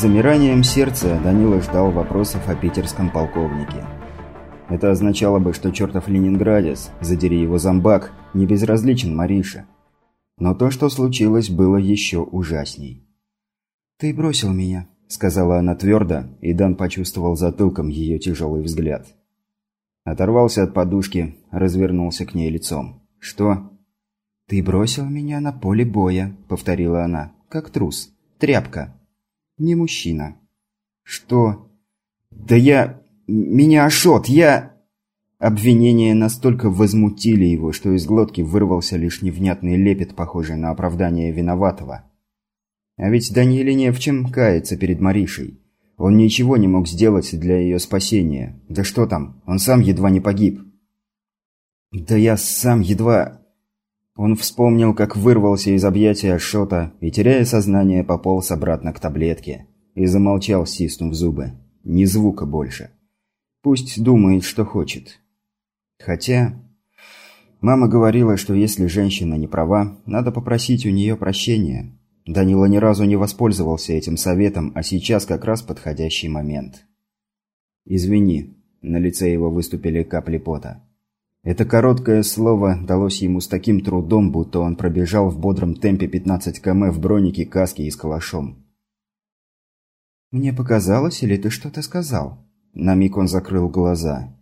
Замиранием сердца Данила ждал вопросов о питерском полковнике. Это означало бы, что чертов ленинградец, задери его зомбак, не безразличен Марише. Но то, что случилось, было еще ужасней. «Ты бросил меня», — сказала она твердо, и Дан почувствовал затылком ее тяжелый взгляд. Оторвался от подушки, развернулся к ней лицом. «Что?» «Ты бросил меня на поле боя», — повторила она, — «как трус, тряпка, не мужчина». «Что?» «Да я... Меня Ашот, я...» Обвинения настолько возмутили его, что из глотки вырвался лишь невнятный лепет, похожий на оправдание виноватого. А ведь Даниэле не в чем каяться перед Маришей. Он ничего не мог сделать для ее спасения. Да что там, он сам едва не погиб. Да я сам едва... Он вспомнил, как вырвался из объятия Шота и, теряя сознание, пополз обратно к таблетке. И замолчал, стиснув зубы. Ни звука больше. Пусть думает, что хочет. Хотя... Мама говорила, что если женщина не права, надо попросить у нее прощения. Данила ни разу не воспользовался этим советом, а сейчас как раз подходящий момент. «Извини», – на лице его выступили капли пота. Это короткое слово далось ему с таким трудом, будто он пробежал в бодром темпе 15 км в бронике, каске и с калашом. «Мне показалось, или ты что-то сказал?» На миг он закрыл глаза.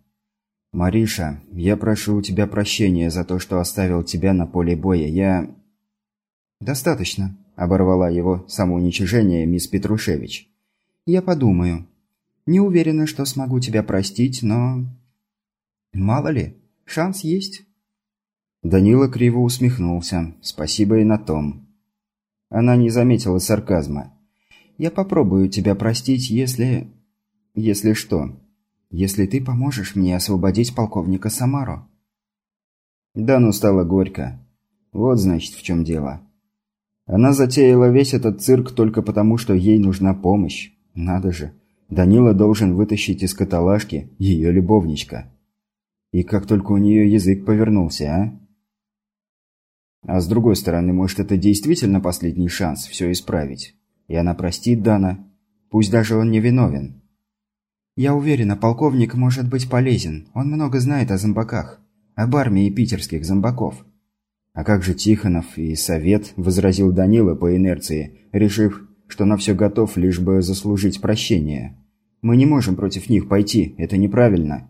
«Мариша, я прошу у тебя прощения за то, что оставил тебя на поле боя. Я...» «Достаточно», – оборвала его самоуничижение мисс Петрушевич. «Я подумаю. Не уверена, что смогу тебя простить, но... Мало ли, шанс есть». Данила криво усмехнулся. Спасибо и на том. Она не заметила сарказма. «Я попробую тебя простить, если... если что?» если ты поможешь мне освободить полковника Самару». Дану стало горько. Вот, значит, в чем дело. Она затеяла весь этот цирк только потому, что ей нужна помощь. Надо же. Данила должен вытащить из каталажки ее любовничка. И как только у нее язык повернулся, а? А с другой стороны, может, это действительно последний шанс все исправить. И она простит Дана. Пусть даже он не виновен. «Я уверена, полковник может быть полезен. Он много знает о зомбаках. Об армии питерских зомбаков». «А как же Тихонов и Совет?» – возразил Данила по инерции, решив, что на все готов, лишь бы заслужить прощение. «Мы не можем против них пойти, это неправильно».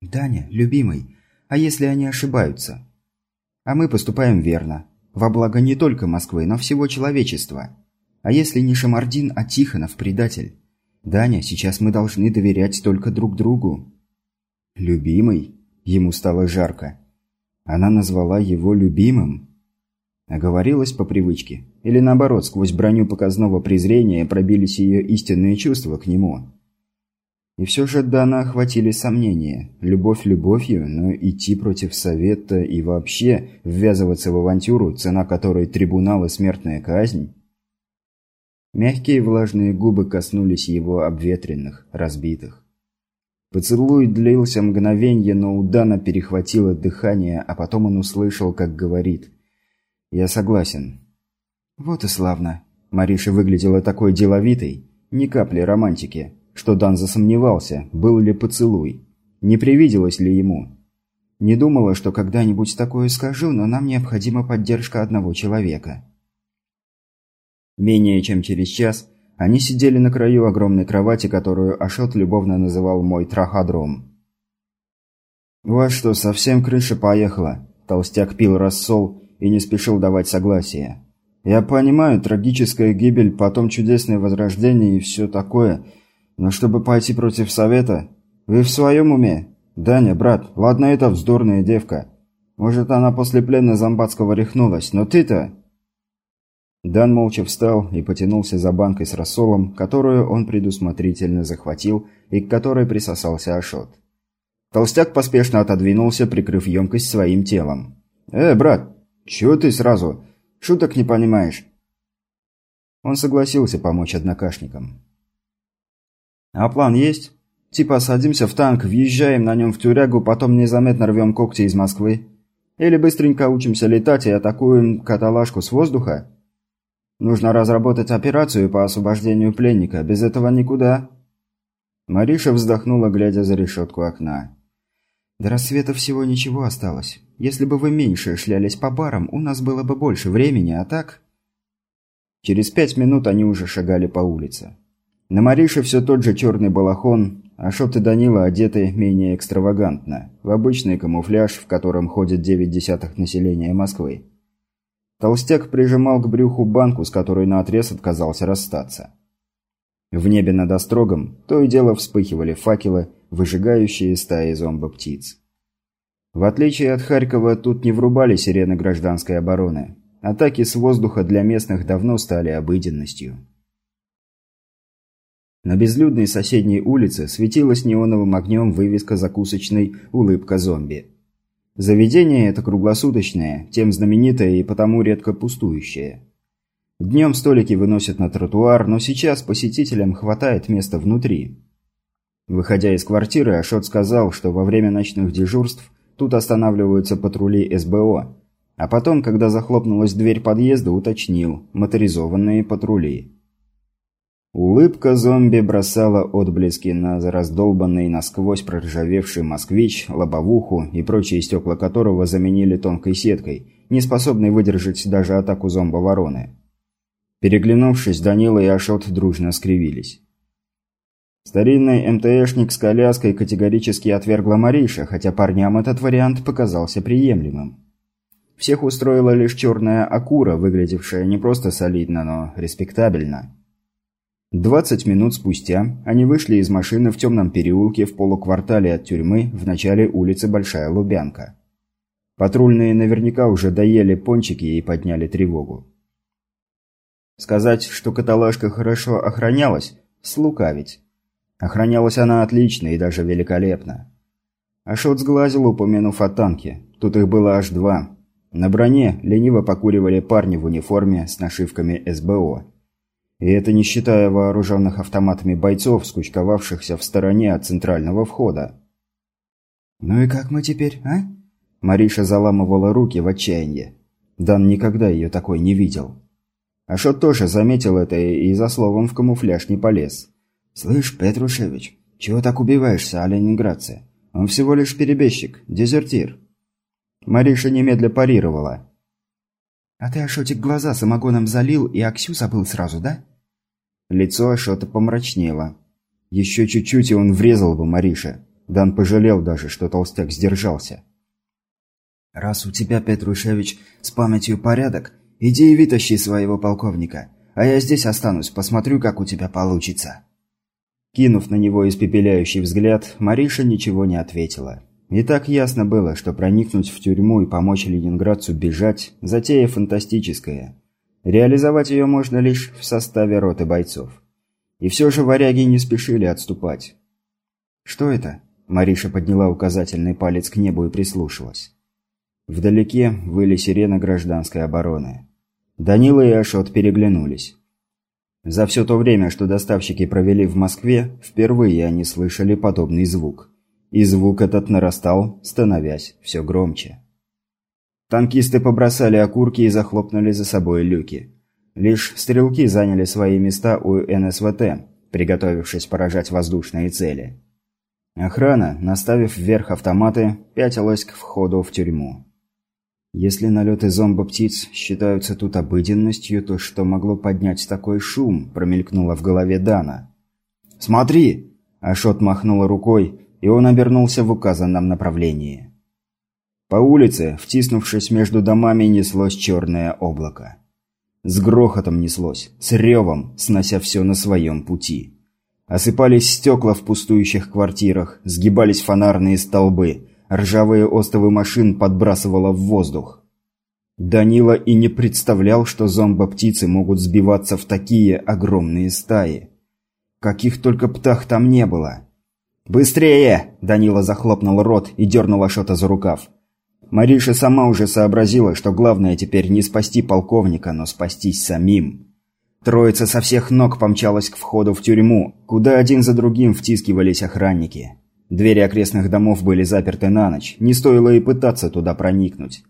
«Даня, любимый, а если они ошибаются?» «А мы поступаем верно. Во благо не только Москвы, но всего человечества. А если не Шамардин, а Тихонов предатель?» «Даня, сейчас мы должны доверять только друг другу». «Любимый?» Ему стало жарко. Она назвала его любимым. Оговорилась по привычке. Или наоборот, сквозь броню показного презрения пробились ее истинные чувства к нему. И все же Дана охватили сомнения. Любовь любовью, но идти против совета и вообще ввязываться в авантюру, цена которой трибунал и смертная казнь... Мягкие влажные губы коснулись его обветренных, разбитых. Поцелуй длился мгновенье, но у Дана перехватило дыхание, а потом он услышал, как говорит. «Я согласен». «Вот и славно». Мариша выглядела такой деловитой, ни капли романтики, что Дан засомневался, был ли поцелуй. Не привиделось ли ему? Не думала, что когда-нибудь такое скажу, но нам необходима поддержка одного человека. Менее чем через час они сидели на краю огромной кровати, которую Ашот любовно называл «мой траходром». «У вас что, совсем крыша поехала?» Толстяк пил рассол и не спешил давать согласие. «Я понимаю, трагическая гибель, потом чудесное возрождение и все такое, но чтобы пойти против совета... Вы в своем уме? Даня, брат, ладно, это вздорная девка. Может, она после плена Замбатского рехнулась, но ты-то...» Дан молча встал и потянулся за банкой с рассолом, которую он предусмотрительно захватил и к которой присосался Ашот. Толстяк поспешно отодвинулся, прикрыв емкость своим телом. «Э, брат, чего ты сразу? Шуток не понимаешь?» Он согласился помочь однокашникам. «А план есть? Типа садимся в танк, въезжаем на нем в тюрягу, потом незаметно рвем когти из Москвы? Или быстренько учимся летать и атакуем каталажку с воздуха?» Нужно разработать операцию по освобождению пленника. Без этого никуда». Мариша вздохнула, глядя за решетку окна. «До рассвета всего ничего осталось. Если бы вы меньше шлялись по барам, у нас было бы больше времени, а так...» Через пять минут они уже шагали по улице. На Марише все тот же черный балахон, а и Данила одеты менее экстравагантно, в обычный камуфляж, в котором ходит девять десятых населения Москвы. Толстяк прижимал к брюху банку, с которой наотрез отказался расстаться. В небе над острогом то и дело вспыхивали факелы, выжигающие стаи зомбо-птиц. В отличие от Харькова, тут не врубали сирены гражданской обороны. Атаки с воздуха для местных давно стали обыденностью. На безлюдной соседней улице светилась неоновым огнем вывеска закусочной «Улыбка зомби». Заведение это круглосуточное, тем знаменитое и потому редко пустующее. Днем столики выносят на тротуар, но сейчас посетителям хватает места внутри. Выходя из квартиры, Ашот сказал, что во время ночных дежурств тут останавливаются патрули СБО, а потом, когда захлопнулась дверь подъезда, уточнил – моторизованные патрули. Улыбка зомби бросала отблески на раздолбанный насквозь проржавевший москвич, лобовуху и прочие стекла которого заменили тонкой сеткой, не способной выдержать даже атаку зомба-вороны. Переглянувшись, Данила и Ашот дружно скривились. Старинный МТшник с коляской категорически отвергла Мариша, хотя парням этот вариант показался приемлемым. Всех устроила лишь черная акура, выглядевшая не просто солидно, но респектабельно. Двадцать минут спустя они вышли из машины в темном переулке в полуквартале от тюрьмы в начале улицы Большая Лубянка. Патрульные наверняка уже доели пончики и подняли тревогу. Сказать, что каталажка хорошо охранялась, слукавить. Охранялась она отлично и даже великолепно. Ашот сглазил, упомянув о танке. Тут их было аж два. На броне лениво покуривали парни в униформе с нашивками СБО. И это не считая вооруженных автоматами бойцов, скучковавшихся в стороне от центрального входа. «Ну и как мы теперь, а?» Мариша заламывала руки в отчаянии. Дан никогда ее такой не видел. Ашот тоже заметил это и за словом в камуфляж не полез. «Слышь, Петрушевич, чего так убиваешься, о ленинградце? Он всего лишь перебежчик, дезертир». Мариша немедля парировала. «А ты, Ашотик, глаза самогоном залил и Аксю забыл сразу, да?» Лицо Ашота помрачнело. Еще чуть-чуть, и он врезал бы Марише. Дан пожалел даже, что толстяк сдержался. «Раз у тебя, Петрушевич, с памятью порядок, иди и вытащи своего полковника, а я здесь останусь, посмотрю, как у тебя получится». Кинув на него испепеляющий взгляд, Мариша ничего не ответила. И так ясно было, что проникнуть в тюрьму и помочь ленинградцу бежать – затея фантастическая. Реализовать ее можно лишь в составе роты бойцов. И все же варяги не спешили отступать. «Что это?» – Мариша подняла указательный палец к небу и прислушалась. Вдалеке выли сирены гражданской обороны. Данила и Ашот переглянулись. За все то время, что доставщики провели в Москве, впервые они слышали подобный звук. И звук этот нарастал, становясь все громче. Танкисты побросали окурки и захлопнули за собой люки. Лишь стрелки заняли свои места у НСВТ, приготовившись поражать воздушные цели. Охрана, наставив вверх автоматы, пятилась к входу в тюрьму. Если налеты зомбо-птиц считаются тут обыденностью, то что могло поднять такой шум, промелькнуло в голове Дана. «Смотри!» – Ашот махнула рукой, и он обернулся в указанном направлении. По улице, втиснувшись между домами, неслось черное облако. С грохотом неслось, с ревом, снося все на своем пути. Осыпались стекла в пустующих квартирах, сгибались фонарные столбы, ржавые остовы машин подбрасывало в воздух. Данила и не представлял, что зомбо-птицы могут сбиваться в такие огромные стаи. Каких только птах там не было. «Быстрее!» – Данила захлопнул рот и дернул Ашота за рукав. Мариша сама уже сообразила, что главное теперь не спасти полковника, но спастись самим. Троица со всех ног помчалась к входу в тюрьму, куда один за другим втискивались охранники. Двери окрестных домов были заперты на ночь, не стоило и пытаться туда проникнуть.